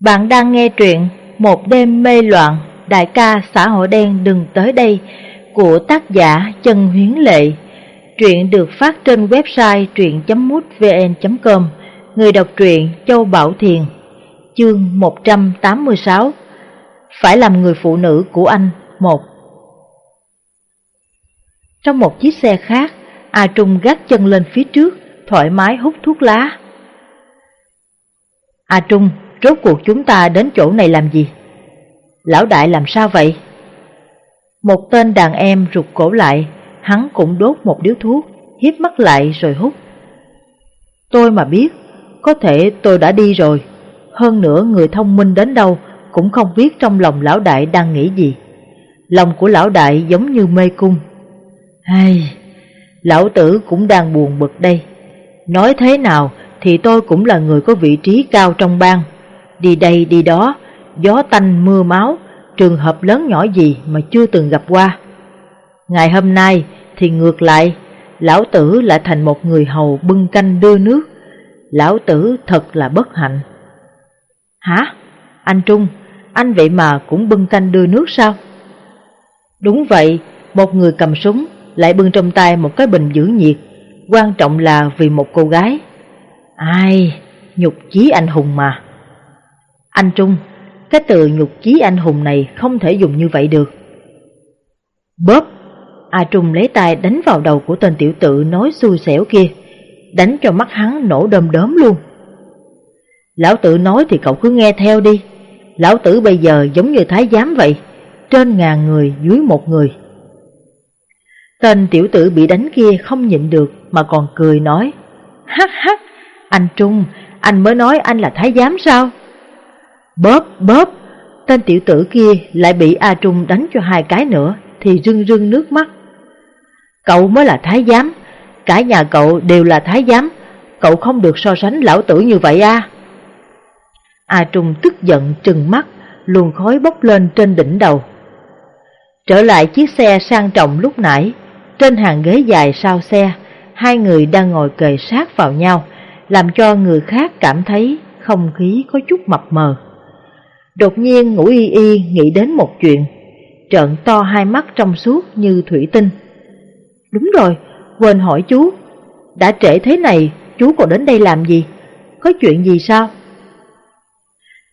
Bạn đang nghe truyện Một đêm mê loạn, đại ca xã hội đen đừng tới đây của tác giả Trần Huyến Lệ. Truyện được phát trên website truyện.mútvn.com Người đọc truyện Châu Bảo Thiền Chương 186 Phải làm người phụ nữ của anh một Trong một chiếc xe khác, A Trung gác chân lên phía trước, thoải mái hút thuốc lá. A Trung Rốt cuộc chúng ta đến chỗ này làm gì? Lão đại làm sao vậy? Một tên đàn em rụt cổ lại, hắn cũng đốt một điếu thuốc, hiếp mắt lại rồi hút. Tôi mà biết, có thể tôi đã đi rồi. Hơn nữa người thông minh đến đâu cũng không biết trong lòng lão đại đang nghĩ gì. Lòng của lão đại giống như mê cung. Hay, lão tử cũng đang buồn bực đây. Nói thế nào thì tôi cũng là người có vị trí cao trong bang đi đây đi đó, gió tanh mưa máu, trường hợp lớn nhỏ gì mà chưa từng gặp qua. Ngày hôm nay thì ngược lại, lão tử lại thành một người hầu bưng canh đưa nước. Lão tử thật là bất hạnh. Hả? Anh Trung, anh vậy mà cũng bưng canh đưa nước sao? Đúng vậy, một người cầm súng lại bưng trong tay một cái bình giữ nhiệt, quan trọng là vì một cô gái. Ai, nhục chí anh hùng mà. Anh Trung, cái từ nhục chí anh hùng này không thể dùng như vậy được. Bóp! A Trung lấy tay đánh vào đầu của tên tiểu tự nói xui xẻo kia, đánh cho mắt hắn nổ đơm đớm luôn. Lão tử nói thì cậu cứ nghe theo đi, lão tử bây giờ giống như thái giám vậy, trên ngàn người dưới một người. Tên tiểu tử bị đánh kia không nhịn được mà còn cười nói, hắc hắc, anh Trung, anh mới nói anh là thái giám sao? Bóp, bóp, tên tiểu tử kia lại bị A Trung đánh cho hai cái nữa thì rưng rưng nước mắt. Cậu mới là thái giám, cả nhà cậu đều là thái giám, cậu không được so sánh lão tử như vậy à. A Trung tức giận trừng mắt, luồng khói bốc lên trên đỉnh đầu. Trở lại chiếc xe sang trọng lúc nãy, trên hàng ghế dài sau xe, hai người đang ngồi kề sát vào nhau, làm cho người khác cảm thấy không khí có chút mập mờ. Đột nhiên ngủ y y nghĩ đến một chuyện, trợn to hai mắt trong suốt như thủy tinh. Đúng rồi, quên hỏi chú, đã trễ thế này chú còn đến đây làm gì? Có chuyện gì sao?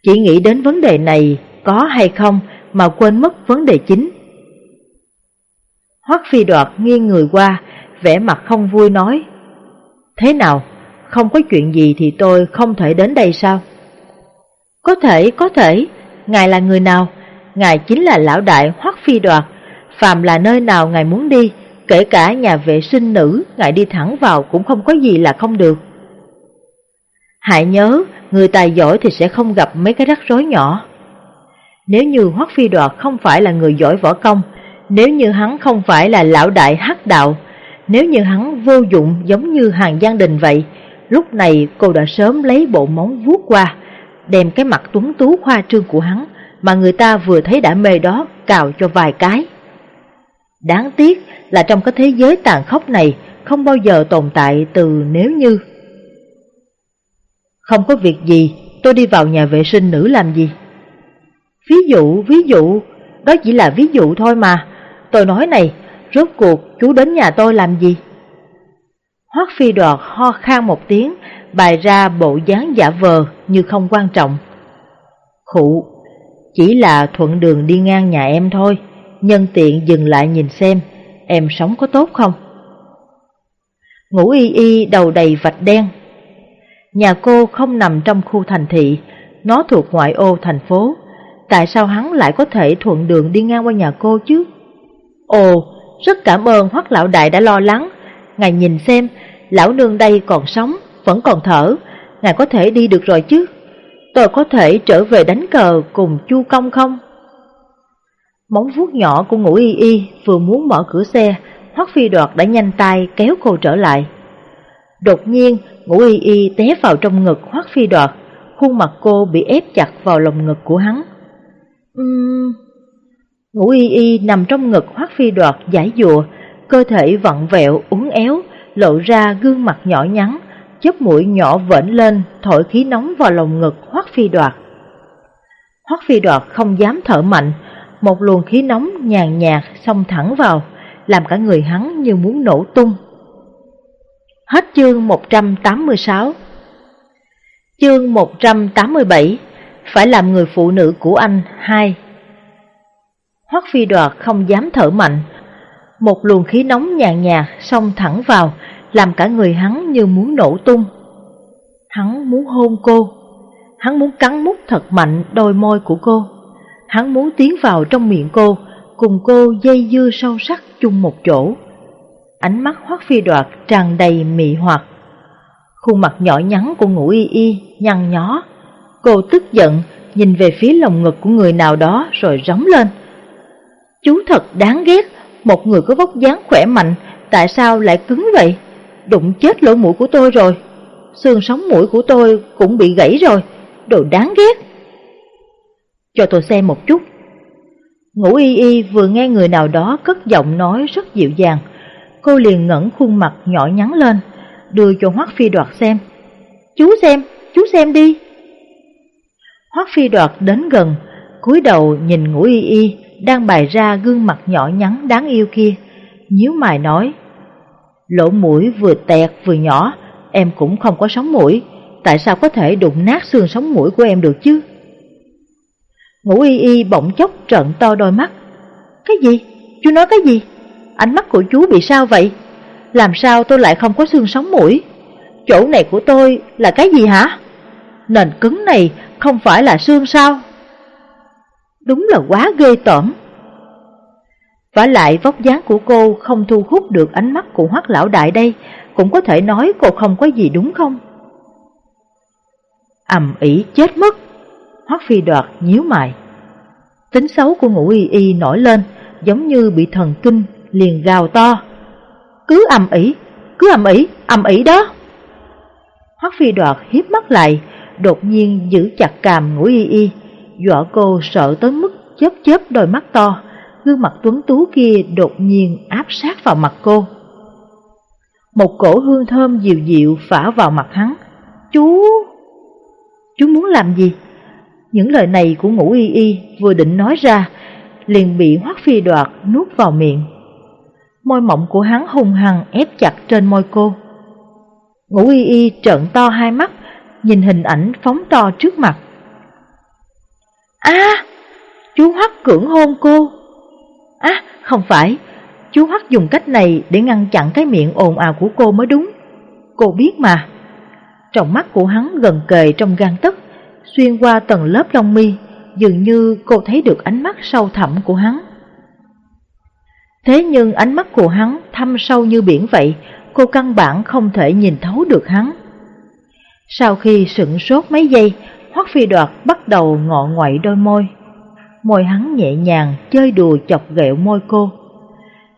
Chỉ nghĩ đến vấn đề này có hay không mà quên mất vấn đề chính. Hoắc phi đoạt nghiêng người qua, vẻ mặt không vui nói. Thế nào, không có chuyện gì thì tôi không thể đến đây sao? Có thể, có thể, Ngài là người nào? Ngài chính là lão đại hoắc phi đoạt, phàm là nơi nào Ngài muốn đi, kể cả nhà vệ sinh nữ, Ngài đi thẳng vào cũng không có gì là không được. Hãy nhớ, người tài giỏi thì sẽ không gặp mấy cái rắc rối nhỏ. Nếu như Hoắc Phi Đoạt không phải là người giỏi võ công, nếu như hắn không phải là lão đại hắc đạo, nếu như hắn vô dụng giống như hàng Giang Đình vậy, lúc này cô đã sớm lấy bộ móng vuốt qua, đem cái mặt tuấn tú khoa trương của hắn mà người ta vừa thấy đã mê đó cào cho vài cái. Đáng tiếc là trong cái thế giới tàn khốc này không bao giờ tồn tại từ nếu như. Không có việc gì, tôi đi vào nhà vệ sinh nữ làm gì? Ví dụ, ví dụ, đó chỉ là ví dụ thôi mà. Tôi nói này, rốt cuộc chú đến nhà tôi làm gì? Hoác phi đoạt ho khan một tiếng, bày ra bộ dáng giả vờ như không quan trọng. Khụ, chỉ là thuận đường đi ngang nhà em thôi, nhân tiện dừng lại nhìn xem, em sống có tốt không? Ngủ y y đầu đầy vạch đen. Nhà cô không nằm trong khu thành thị, nó thuộc ngoại ô thành phố. Tại sao hắn lại có thể thuận đường đi ngang qua nhà cô chứ? Ồ, rất cảm ơn Hoắc lão đại đã lo lắng. Ngài nhìn xem, lão nương đây còn sống, vẫn còn thở, ngài có thể đi được rồi chứ? Tôi có thể trở về đánh cờ cùng Chu Công không? Móng vuốt nhỏ của ngũ y y vừa muốn mở cửa xe, Hoắc Phi Đoạt đã nhanh tay kéo cô trở lại. Đột nhiên, ngũ y y té vào trong ngực Hoắc Phi Đoạt, khuôn mặt cô bị ép chặt vào lồng ngực của hắn. Uhm... Ngũ y y nằm trong ngực Hoắc Phi Đoạt giải dụa, cơ thể vặn vẹo, uốn éo, lộ ra gương mặt nhỏ nhắn, chớp mũi nhỏ vểnh lên, thổi khí nóng vào lồng ngực hoắc phi đoạt. Hoắc phi đoạt không dám thở mạnh, một luồng khí nóng nhàn nhạt xông thẳng vào, làm cả người hắn như muốn nổ tung. Hết chương 186 Chương 187 Phải làm người phụ nữ của anh 2 Hoắc phi đoạt không dám thở mạnh, một luồng khí nóng nhàn nhạt xông thẳng vào, làm cả người hắn như muốn nổ tung. Hắn muốn hôn cô, hắn muốn cắn mút thật mạnh đôi môi của cô, hắn muốn tiến vào trong miệng cô, cùng cô dây dưa sâu sắc chung một chỗ. Ánh mắt hoắc phi đoạt tràn đầy mị hoặc. Khuôn mặt nhỏ nhắn của ngũ y y nhăn nhó. Cô tức giận nhìn về phía lồng ngực của người nào đó rồi rống lên. Chú thật đáng ghét, một người có vóc dáng khỏe mạnh, tại sao lại cứng vậy? Đụng chết lỗ mũi của tôi rồi. Xương sống mũi của tôi cũng bị gãy rồi, đồ đáng ghét. Cho tôi xem một chút. Ngũ y y vừa nghe người nào đó cất giọng nói rất dịu dàng, cô liền ngẩng khuôn mặt nhỏ nhắn lên, đưa cho Hoắc Phi Đoạt xem. Chú xem, chú xem đi. Hoắc Phi Đoạt đến gần, cúi đầu nhìn Ngũ Y Y đang bày ra gương mặt nhỏ nhắn đáng yêu kia, nhíu mày nói: "Lỗ mũi vừa tẹt vừa nhỏ, em cũng không có sống mũi, tại sao có thể đụng nát xương sống mũi của em được chứ?" Ngũ Y Y bỗng chốc trợn to đôi mắt. "Cái gì? Chú nói cái gì?" Ánh mắt của chú bị sao vậy? Làm sao tôi lại không có xương sống mũi? Chỗ này của tôi là cái gì hả? Nền cứng này không phải là xương sao? Đúng là quá ghê tởm. Và lại vóc dáng của cô không thu hút được ánh mắt của hoắc lão đại đây, cũng có thể nói cô không có gì đúng không? ầm ĩ chết mất. Hoắc phi đoạt nhíu mày. Tính xấu của ngũ y y nổi lên, giống như bị thần kinh liền gào to. Cứ ầm ĩ, cứ ầm ĩ, ầm ĩ đó. Hoắc Phi Đoạt hiếp mắt lại, đột nhiên giữ chặt càm ngũ y y, dọa cô sợ tới mức chớp chớp đôi mắt to, gương mặt tuấn tú kia đột nhiên áp sát vào mặt cô. Một cổ hương thơm dịu dịu phả vào mặt hắn. Chú... Chú muốn làm gì? Những lời này của ngũ y y vừa định nói ra, liền bị hoắc phi đoạt nuốt vào miệng. Môi mộng của hắn hung hăng ép chặt trên môi cô. Ngũ y y trợn to hai mắt, nhìn hình ảnh phóng to trước mặt. a chú Hoắc cưỡng hôn cô. À, không phải, chú Hoắc dùng cách này để ngăn chặn cái miệng ồn ào của cô mới đúng. Cô biết mà. Trong mắt của hắn gần kề trong gan tấc, xuyên qua tầng lớp lông mi, dường như cô thấy được ánh mắt sâu thẳm của hắn. Thế nhưng ánh mắt của hắn thâm sâu như biển vậy, cô căn bản không thể nhìn thấu được hắn. Sau khi sững sốt mấy giây, Hoắc Phi Đoạt bắt đầu ngọ ngoại đôi môi. Môi hắn nhẹ nhàng chơi đùa chọc ghẹo môi cô.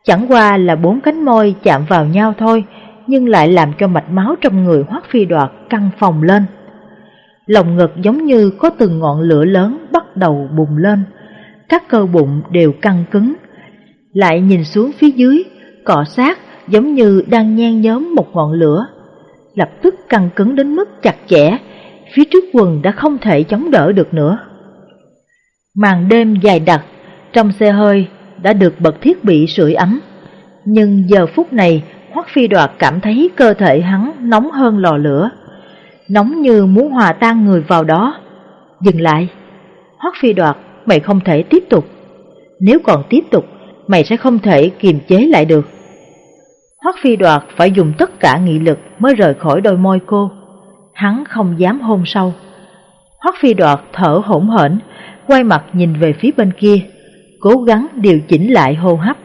Chẳng qua là bốn cánh môi chạm vào nhau thôi, nhưng lại làm cho mạch máu trong người Hoắc Phi Đoạt căng phòng lên. Lòng ngực giống như có từng ngọn lửa lớn bắt đầu bùng lên, các cơ bụng đều căng cứng, lại nhìn xuống phía dưới, cọ sát giống như đang nhen nhóm một ngọn lửa. Lập tức căng cứng đến mức chặt chẽ, phía trước quần đã không thể chống đỡ được nữa. Màn đêm dài đặc, trong xe hơi đã được bật thiết bị sưởi ấm. Nhưng giờ phút này, Hoắc Phi Đoạt cảm thấy cơ thể hắn nóng hơn lò lửa. Nóng như muốn hòa tan người vào đó. Dừng lại. Hoắc Phi Đoạt, mày không thể tiếp tục. Nếu còn tiếp tục, mày sẽ không thể kiềm chế lại được. Hoắc phi đoạt phải dùng tất cả nghị lực mới rời khỏi đôi môi cô. Hắn không dám hôn sâu. Hoắc phi đoạt thở hỗn hển, quay mặt nhìn về phía bên kia, cố gắng điều chỉnh lại hô hấp.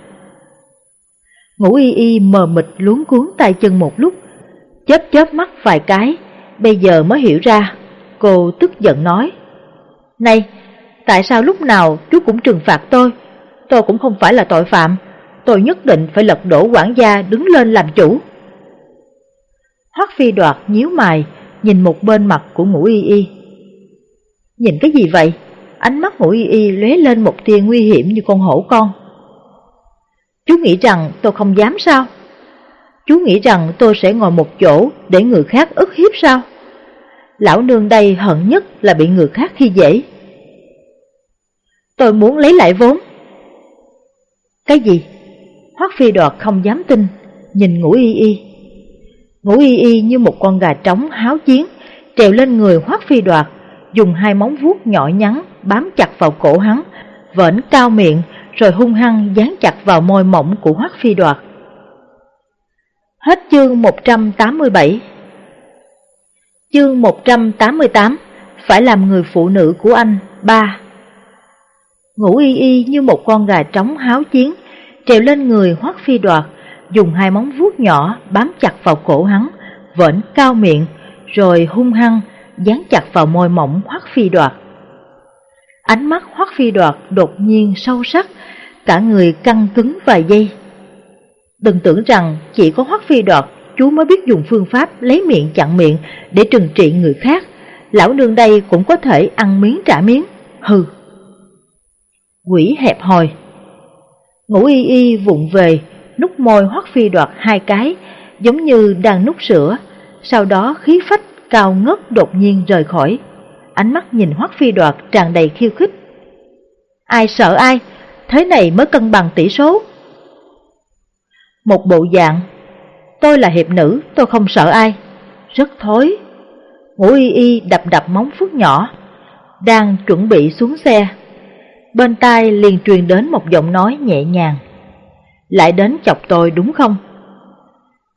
Ngũ y y mờ mịt luống cuốn tay chân một lúc, chớp chớp mắt vài cái, bây giờ mới hiểu ra. Cô tức giận nói, Này, tại sao lúc nào chú cũng trừng phạt tôi? tôi cũng không phải là tội phạm, tôi nhất định phải lật đổ quản gia đứng lên làm chủ. Hoắc phi đoạt nhíu mày, nhìn một bên mặt của ngũ y y. Nhìn cái gì vậy? Ánh mắt ngũ y y lóe lên một tia nguy hiểm như con hổ con. Chú nghĩ rằng tôi không dám sao? Chú nghĩ rằng tôi sẽ ngồi một chỗ để người khác ức hiếp sao? Lão nương đây hận nhất là bị người khác khi dễ. Tôi muốn lấy lại vốn. Cái gì? Hoắc phi đoạt không dám tin, nhìn ngũ y y. Ngũ y y như một con gà trống háo chiến, trèo lên người Hoắc phi đoạt, dùng hai móng vuốt nhỏ nhắn bám chặt vào cổ hắn, vẫn cao miệng rồi hung hăng dán chặt vào môi mỏng của Hoắc phi đoạt. Hết chương 187 Chương 188 Phải làm người phụ nữ của anh 3 Ngủ y y như một con gà trống háo chiến Trèo lên người hoắc phi đoạt Dùng hai móng vuốt nhỏ bám chặt vào cổ hắn Vẫn cao miệng Rồi hung hăng dán chặt vào môi mỏng hoắc phi đoạt Ánh mắt hoắc phi đoạt đột nhiên sâu sắc Cả người căng cứng vài giây Đừng tưởng rằng chỉ có hoắc phi đoạt chú mới biết dùng phương pháp lấy miệng chặn miệng để trừng trị người khác. Lão nương đây cũng có thể ăn miếng trả miếng. Hừ. Quỷ hẹp hòi. Ngũ y y vụng về, nút môi hoắc phi đoạt hai cái, giống như đang nút sữa. Sau đó khí phách cao ngất đột nhiên rời khỏi. Ánh mắt nhìn hoắc phi đoạt tràn đầy khiêu khích. Ai sợ ai, thế này mới cân bằng tỷ số. Một bộ dạng Tôi là hiệp nữ, tôi không sợ ai. Rất thối. Ngũ y y đập đập móng phước nhỏ, đang chuẩn bị xuống xe. Bên tai liền truyền đến một giọng nói nhẹ nhàng. Lại đến chọc tôi đúng không?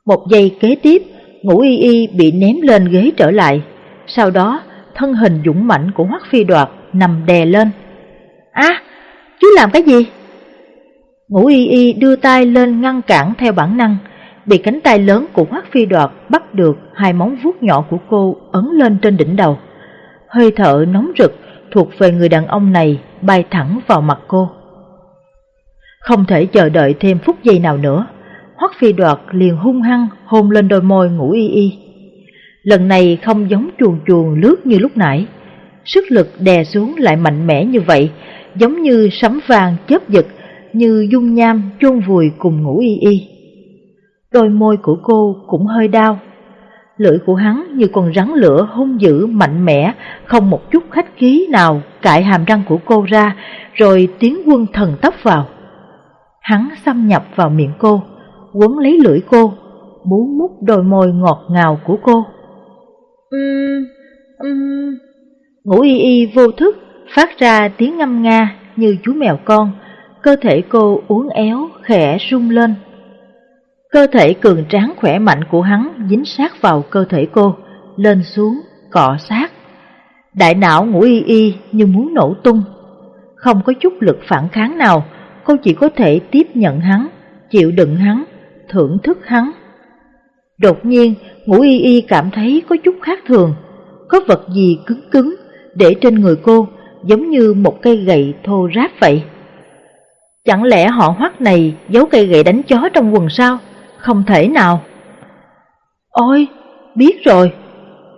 Một giây kế tiếp, ngũ y y bị ném lên ghế trở lại. Sau đó, thân hình dũng mãnh của Hoắc Phi Đoạt nằm đè lên. À, chú làm cái gì? Ngũ y y đưa tay lên ngăn cản theo bản năng, bị cánh tay lớn của Hoắc Phi Đoạt bắt được hai móng vuốt nhỏ của cô ấn lên trên đỉnh đầu. Hơi thở nóng rực thuộc về người đàn ông này bay thẳng vào mặt cô. Không thể chờ đợi thêm phút giây nào nữa, Hoắc Phi Đoạt liền hung hăng hôn lên đôi môi ngủ y y. Lần này không giống chuồn chuồn lướt như lúc nãy, sức lực đè xuống lại mạnh mẽ như vậy, giống như sấm vàng chớp giật, như dung nham chôn vùi cùng ngủ y y. Đôi môi của cô cũng hơi đau. Lưỡi của hắn như con rắn lửa hung dữ mạnh mẽ, không một chút khách khí nào cạy hàm răng của cô ra, rồi tiến quân thần tốc vào. Hắn xâm nhập vào miệng cô, quấn lấy lưỡi cô, bú mút đôi môi ngọt ngào của cô. Ừm, ừm... Ngũ y y vô thức, phát ra tiếng ngâm nga như chú mèo con, cơ thể cô uốn éo, khẽ rung lên. Cơ thể cường tráng khỏe mạnh của hắn dính sát vào cơ thể cô, lên xuống, cọ sát. Đại não ngủ y y như muốn nổ tung. Không có chút lực phản kháng nào, cô chỉ có thể tiếp nhận hắn, chịu đựng hắn, thưởng thức hắn. Đột nhiên, ngủ y y cảm thấy có chút khác thường, có vật gì cứng cứng để trên người cô giống như một cây gậy thô ráp vậy. Chẳng lẽ họ hoắc này giấu cây gậy đánh chó trong quần sao? không thể nào. Ôi, biết rồi,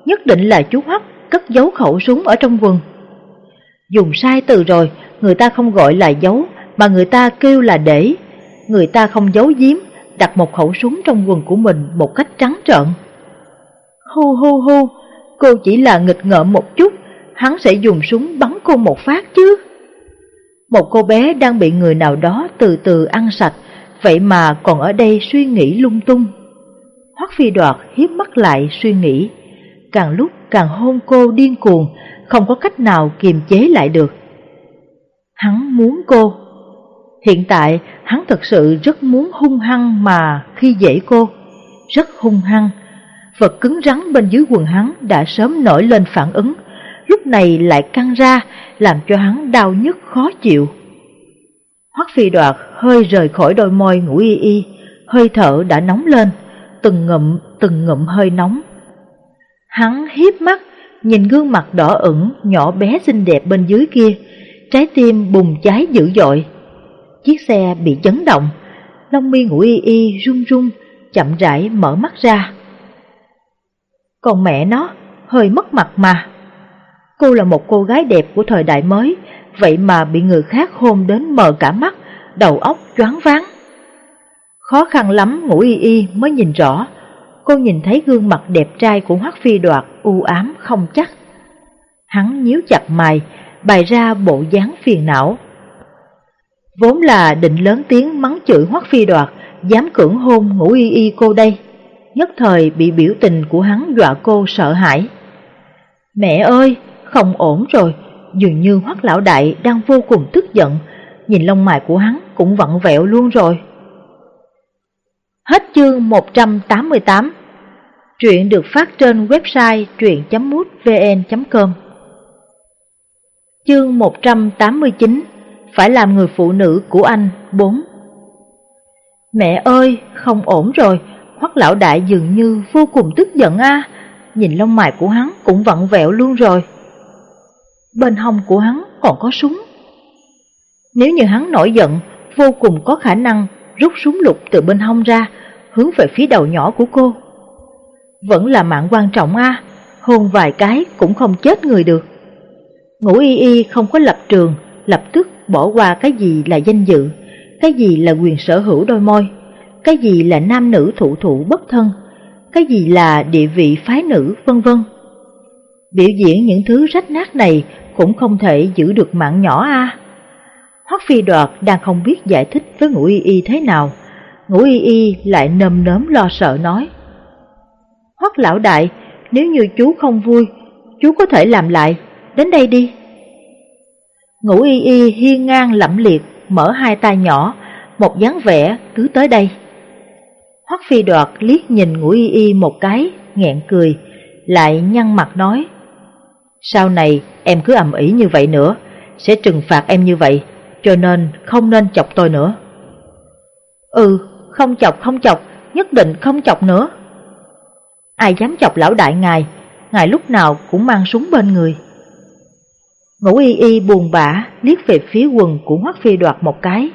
nhất định là chú Hoắc cất giấu khẩu súng ở trong quần. Dùng sai từ rồi, người ta không gọi là giấu, mà người ta kêu là để. Người ta không giấu giếm, đặt một khẩu súng trong quần của mình một cách trắng trợn. Hu hu hu, cô chỉ là nghịch ngợm một chút, hắn sẽ dùng súng bắn cô một phát chứ. Một cô bé đang bị người nào đó từ từ ăn sạch, vậy mà còn ở đây suy nghĩ lung tung. Hoắc phi đoạt hiếp mắt lại suy nghĩ, càng lúc càng hôn cô điên cuồng, không có cách nào kiềm chế lại được. Hắn muốn cô. Hiện tại hắn thật sự rất muốn hung hăng mà khi dễ cô, rất hung hăng. Vật cứng rắn bên dưới quần hắn đã sớm nổi lên phản ứng, lúc này lại căng ra làm cho hắn đau nhức khó chịu. Hoắc phi đoạt hơi rời khỏi đôi môi ngủ y y, hơi thở đã nóng lên, từng ngụm từng ngụm hơi nóng. Hắn hiếp mắt, nhìn gương mặt đỏ ửng nhỏ bé xinh đẹp bên dưới kia, trái tim bùng cháy dữ dội. Chiếc xe bị chấn động, long mi ngủ y y run run, chậm rãi mở mắt ra. Còn mẹ nó, hơi mất mặt mà. Cô là một cô gái đẹp của thời đại mới, vậy mà bị người khác hôn đến mờ cả mắt, đầu óc choáng váng. Khó khăn lắm ngủ y y mới nhìn rõ, cô nhìn thấy gương mặt đẹp trai của Hoắc Phi Đoạt u ám không chắc. Hắn nhíu chặt mày, bày ra bộ dáng phiền não, Vốn là định lớn tiếng mắng chửi hoắc phi đoạt, dám cưỡng hôn ngủ y y cô đây. Nhất thời bị biểu tình của hắn dọa cô sợ hãi. Mẹ ơi, không ổn rồi, dường như hoắc lão đại đang vô cùng tức giận, nhìn lông mày của hắn cũng vặn vẹo luôn rồi. Hết chương 188 Truyện được phát trên website truyện.mútvn.com Chương 189 phải làm người phụ nữ của anh 4 Mẹ ơi, không ổn rồi, hoắc lão đại dường như vô cùng tức giận a nhìn lông mày của hắn cũng vặn vẹo luôn rồi. Bên hông của hắn còn có súng. Nếu như hắn nổi giận, vô cùng có khả năng rút súng lục từ bên hông ra, hướng về phía đầu nhỏ của cô. Vẫn là mạng quan trọng a hôn vài cái cũng không chết người được. Ngũ y y không có lập trường, lập tức bỏ qua cái gì là danh dự, cái gì là quyền sở hữu đôi môi, cái gì là nam nữ thụ thụ bất thân, cái gì là địa vị phái nữ vân vân. Biểu diễn những thứ rách nát này cũng không thể giữ được mạng nhỏ a. Hoắc Phi Đoạt đang không biết giải thích với Ngũ Y Y thế nào, Ngũ Y Y lại nơm nớm lo sợ nói. Hoắc lão đại, nếu như chú không vui, chú có thể làm lại, đến đây đi. Ngũ Y Y hiên ngang lẫm liệt, mở hai tay nhỏ, một dáng vẻ cứ tới đây. Hoắc Phi Đoạt liếc nhìn Ngũ Y Y một cái, nghẹn cười, lại nhăn mặt nói. Sau này em cứ ầm ĩ như vậy nữa, sẽ trừng phạt em như vậy, cho nên không nên chọc tôi nữa. Ừ, không chọc không chọc, nhất định không chọc nữa. Ai dám chọc lão đại ngài, ngài lúc nào cũng mang súng bên người. Ngũ y y buồn bã liếc về phía quần của Hoắc Phi Đoạt một cái.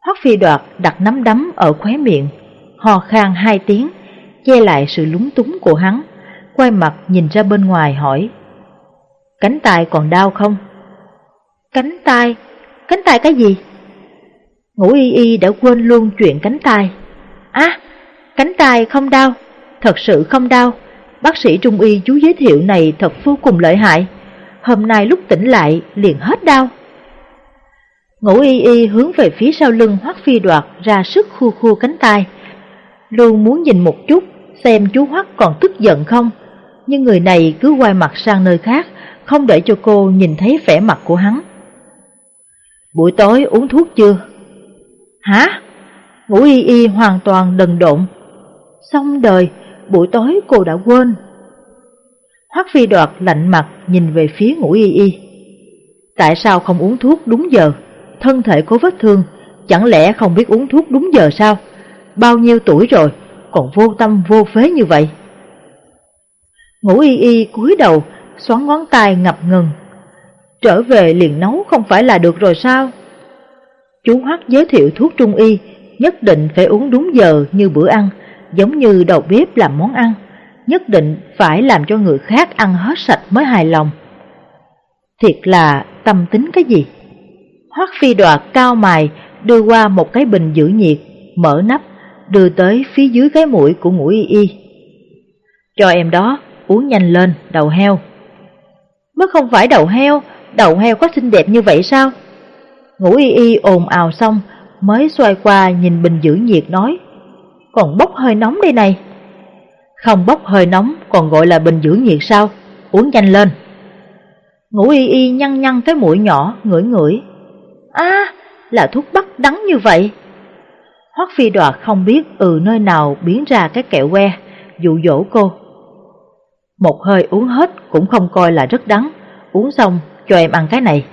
Hoắc Phi Đoạt đặt nắm đấm ở khóe miệng, hò khan hai tiếng, che lại sự lúng túng của hắn, quay mặt nhìn ra bên ngoài hỏi. Cánh tay còn đau không? Cánh tay? Cánh tay cái gì? Ngũ y y đã quên luôn chuyện cánh tay. À, cánh tay không đau, thật sự không đau. Bác sĩ trung y chú giới thiệu này thật vô cùng lợi hại. Hôm nay lúc tỉnh lại liền hết đau. Ngũ y y hướng về phía sau lưng Hoắc Phi Đoạt ra sức khu khu cánh tay. Luôn muốn nhìn một chút xem chú Hoắc còn tức giận không, nhưng người này cứ quay mặt sang nơi khác, không để cho cô nhìn thấy vẻ mặt của hắn. Buổi tối uống thuốc chưa? Hả? Ngũ y y hoàn toàn đần độn. Xong đời, buổi tối cô đã quên. Hoắc phi đoạt lạnh mặt nhìn về phía ngũ y y. Tại sao không uống thuốc đúng giờ? Thân thể có vết thương, chẳng lẽ không biết uống thuốc đúng giờ sao? Bao nhiêu tuổi rồi, còn vô tâm vô phế như vậy? Ngũ y y cúi đầu, xoắn ngón tay ngập ngừng. Trở về liền nấu không phải là được rồi sao? Chú Hoắc giới thiệu thuốc trung y, nhất định phải uống đúng giờ như bữa ăn, giống như đầu bếp làm món ăn, nhất định phải làm cho người khác ăn hết sạch mới hài lòng. Thiệt là tâm tính cái gì? Hoắc phi đoạt cao mài đưa qua một cái bình giữ nhiệt, mở nắp, đưa tới phía dưới cái mũi của ngũ y y. Cho em đó, uống nhanh lên, đầu heo. Mới không phải đầu heo, đầu heo có xinh đẹp như vậy sao? Ngũ y y ồn ào xong, mới xoay qua nhìn bình giữ nhiệt nói, còn bốc hơi nóng đây này. Không bốc hơi nóng còn gọi là bình giữ nhiệt sao, uống nhanh lên. Ngũ y y nhăn nhăn cái mũi nhỏ, ngửi ngửi. À, là thuốc bắc đắng như vậy. Hoắc phi đoạt không biết ừ nơi nào biến ra cái kẹo que, dụ dỗ cô. Một hơi uống hết cũng không coi là rất đắng, uống xong cho em ăn cái này.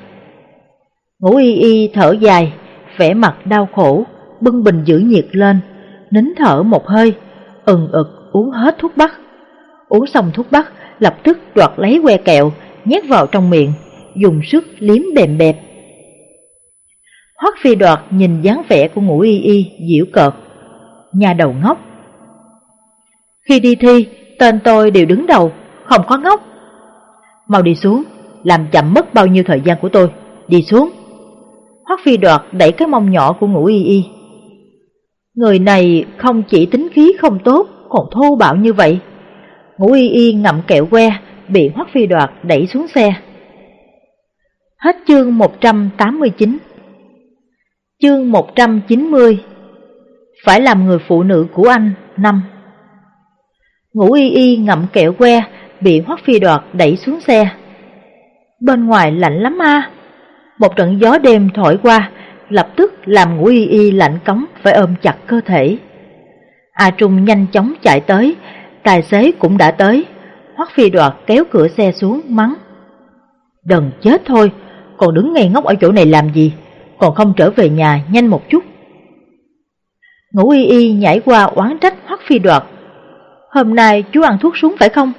Ngũ y y thở dài, vẻ mặt đau khổ, bưng bình giữ nhiệt lên, nín thở một hơi, ừng ực uống hết thuốc bắc. Uống xong thuốc bắc, lập tức đoạt lấy que kẹo, nhét vào trong miệng, dùng sức liếm bèm bẹp. Hoắc phi đoạt nhìn dáng vẻ của ngũ y y, diễu cợt. Nhà đầu ngốc. Khi đi thi, tên tôi đều đứng đầu, không có ngốc. Mau đi xuống, làm chậm mất bao nhiêu thời gian của tôi. Đi xuống. Hoắc phi đoạt đẩy cái mông nhỏ của ngũ y y. Người này không chỉ tính khí không tốt, còn thô bạo như vậy. Ngũ y y ngậm kẹo que, bị Hoắc phi đoạt đẩy xuống xe. Hết chương 189 Chương 190 Phải làm người phụ nữ của anh năm. Ngũ y y ngậm kẹo que Bị hoắc phi đoạt đẩy xuống xe. Bên ngoài lạnh lắm a. Một trận gió đêm thổi qua Lập tức làm ngũ y y lạnh cống Phải ôm chặt cơ thể. A Trung nhanh chóng chạy tới. Tài xế cũng đã tới. Hoắc phi đoạt kéo cửa xe xuống mắng. Đừng chết thôi, Còn đứng ngây ngốc ở chỗ này làm gì? Còn không trở về nhà nhanh một chút. Ngũ y y nhảy qua oán trách Hoắc phi đoạt. Hôm nay chú ăn thuốc súng phải không?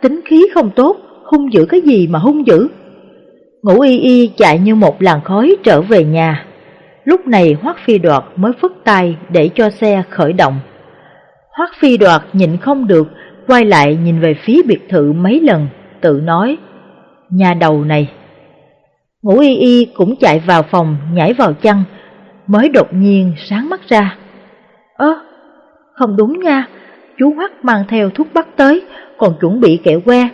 Tính khí không tốt, Hung dữ cái gì mà hung dữ? Ngũ y y chạy như một làn khói trở về nhà. Lúc này Hoắc phi đoạt mới phất tay để cho xe khởi động. Hoắc phi đoạt nhịn không được, Quay lại nhìn về phía biệt thự mấy lần, Tự nói, Nhà đầu này. Ngũ y y cũng chạy vào phòng, nhảy vào chăn, Mới đột nhiên sáng mắt ra. Ơ, không đúng nha, Chú Hoắc mang theo thuốc bắc tới, Còn chuẩn bị kẹo que,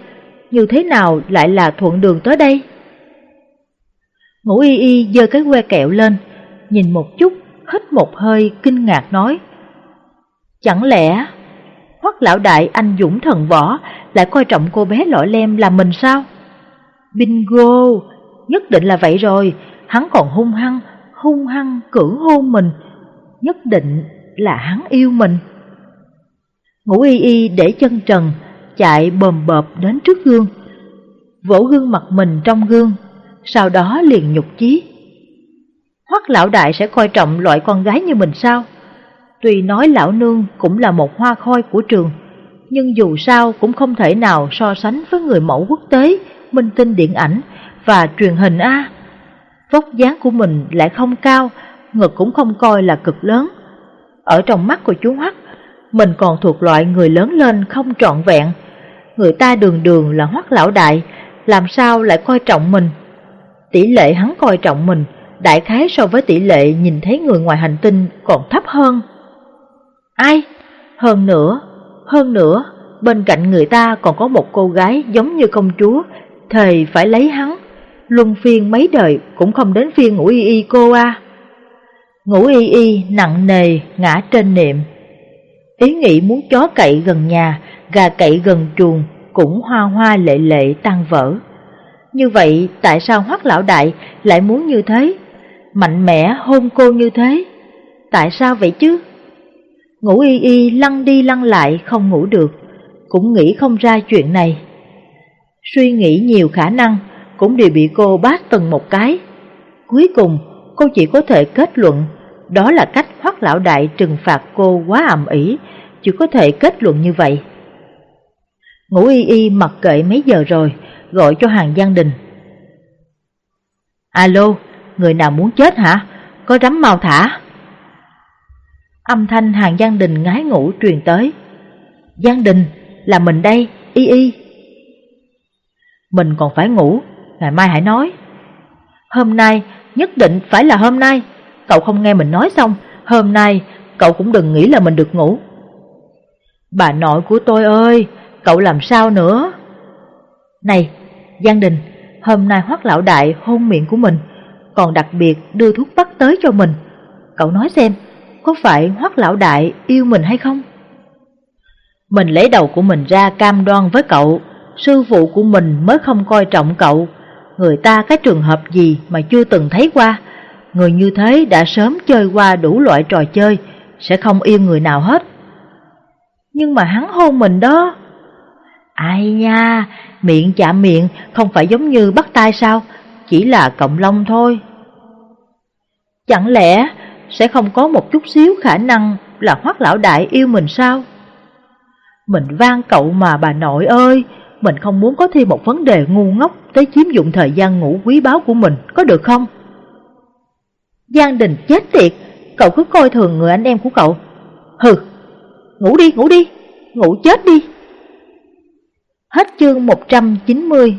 Như thế nào lại là thuận đường tới đây? Ngũ y y giơ cái que kẹo lên, Nhìn một chút, Hít một hơi, kinh ngạc nói Chẳng lẽ Hoắc lão đại, anh dũng thần võ, Lại coi trọng cô bé lọ lem là mình sao? Bingo! Nhất định là vậy rồi. Hắn còn hung hăng Hung hăng cử hôn mình. Nhất định là hắn yêu mình. Ngũ y y để chân trần, Chạy bầm bợp đến trước gương. Vỗ gương mặt mình trong gương. Sau đó liền nhục chí. Hoắc lão đại sẽ coi trọng loại con gái như mình sao? Tuy nói lão nương cũng là một hoa khôi của trường, Nhưng dù sao cũng không thể nào so sánh với người mẫu quốc tế, Minh tinh điện ảnh và truyền hình A. Vóc dáng của mình lại không cao, Ngực cũng không coi là cực lớn. Ở trong mắt của chú Hoắc, Mình còn thuộc loại người lớn lên không trọn vẹn. Người ta đường đường là Hoắc lão đại, Làm sao lại coi trọng mình? Tỷ lệ hắn coi trọng mình, Đại khái so với tỷ lệ nhìn thấy người ngoài hành tinh còn thấp hơn. Ai? Hơn nữa, hơn nữa, bên cạnh người ta còn có một cô gái giống như công chúa, thầy phải lấy hắn. Luân phiên mấy đời cũng không đến phiên ngủ y y cô à. Ngủ y y nặng nề ngã trên niệm Ý nghĩ muốn chó cậy gần nhà, gà cậy gần chuồng cũng hoa hoa lệ lệ tan vỡ. Như vậy tại sao hoắc lão đại lại muốn như thế? Mạnh mẽ hôn cô như thế? Tại sao vậy chứ? Ngủ y y lăn đi lăn lại không ngủ được, cũng nghĩ không ra chuyện này. Suy nghĩ nhiều khả năng cũng đều bị cô bát từng một cái. Cuối cùng cô chỉ có thể kết luận đó là cách hoắc lão đại trừng phạt cô quá ầm ĩ, chỉ có thể kết luận như vậy. Ngủ y y mặc kệ mấy giờ rồi, gọi cho hàng Giang Đình. Alo, người nào muốn chết hả? Có rắm mau thả. Âm thanh hàng Giang Đình ngái ngủ truyền tới. Giang Đình, là mình đây, y y. Mình còn phải ngủ, ngày mai hãy nói. Hôm nay, nhất định phải là hôm nay. Cậu không nghe mình nói xong, hôm nay cậu cũng đừng nghĩ là mình được ngủ. Bà nội của tôi ơi, cậu làm sao nữa? Này, Giang Đình, hôm nay hoắc lão đại hôn miệng của mình, còn đặc biệt đưa thuốc bắc tới cho mình. Cậu nói xem, có phải hoắc lão đại yêu mình hay không? Mình lấy đầu của mình ra cam đoan với cậu, sư phụ của mình mới không coi trọng cậu. Người ta cái trường hợp gì mà chưa từng thấy qua, người như thế đã sớm chơi qua đủ loại trò chơi, sẽ không yêu người nào hết. Nhưng mà hắn hôn mình đó. Ai nha, miệng chạm miệng không phải giống như bắt tay sao, chỉ là cộng lông thôi. Chẳng lẽ sẽ không có một chút xíu khả năng là hoắc lão đại yêu mình sao? Mình van cậu mà bà nội ơi, mình không muốn có thêm một vấn đề ngu ngốc tới chiếm dụng thời gian ngủ quý báu của mình, có được không? Giang Đình chết tiệt, cậu cứ coi thường người anh em của cậu. Hừ, ngủ đi, ngủ đi, ngủ chết đi. Hết chương 190